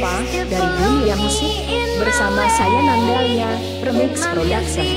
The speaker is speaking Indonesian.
jumpa dari dunia musik bersama saya Nandalia Remix Production.